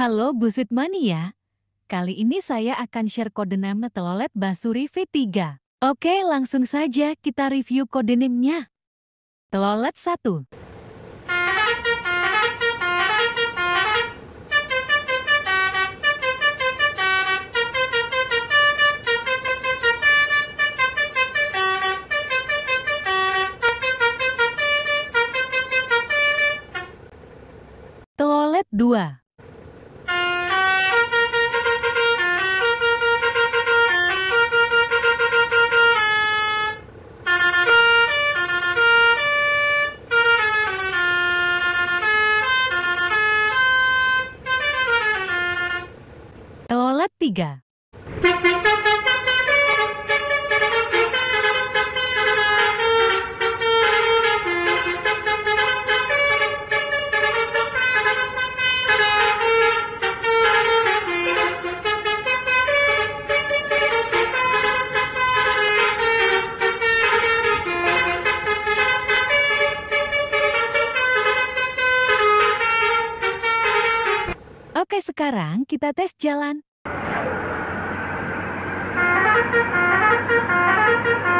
Halo Busit Mania. Kali ini saya akan share codename Telolet Basuri V3. Oke, langsung saja kita review codename-nya. Telolet 1. Telolet 2. 3. Oke, sekarang kita tes jalan. Thank you.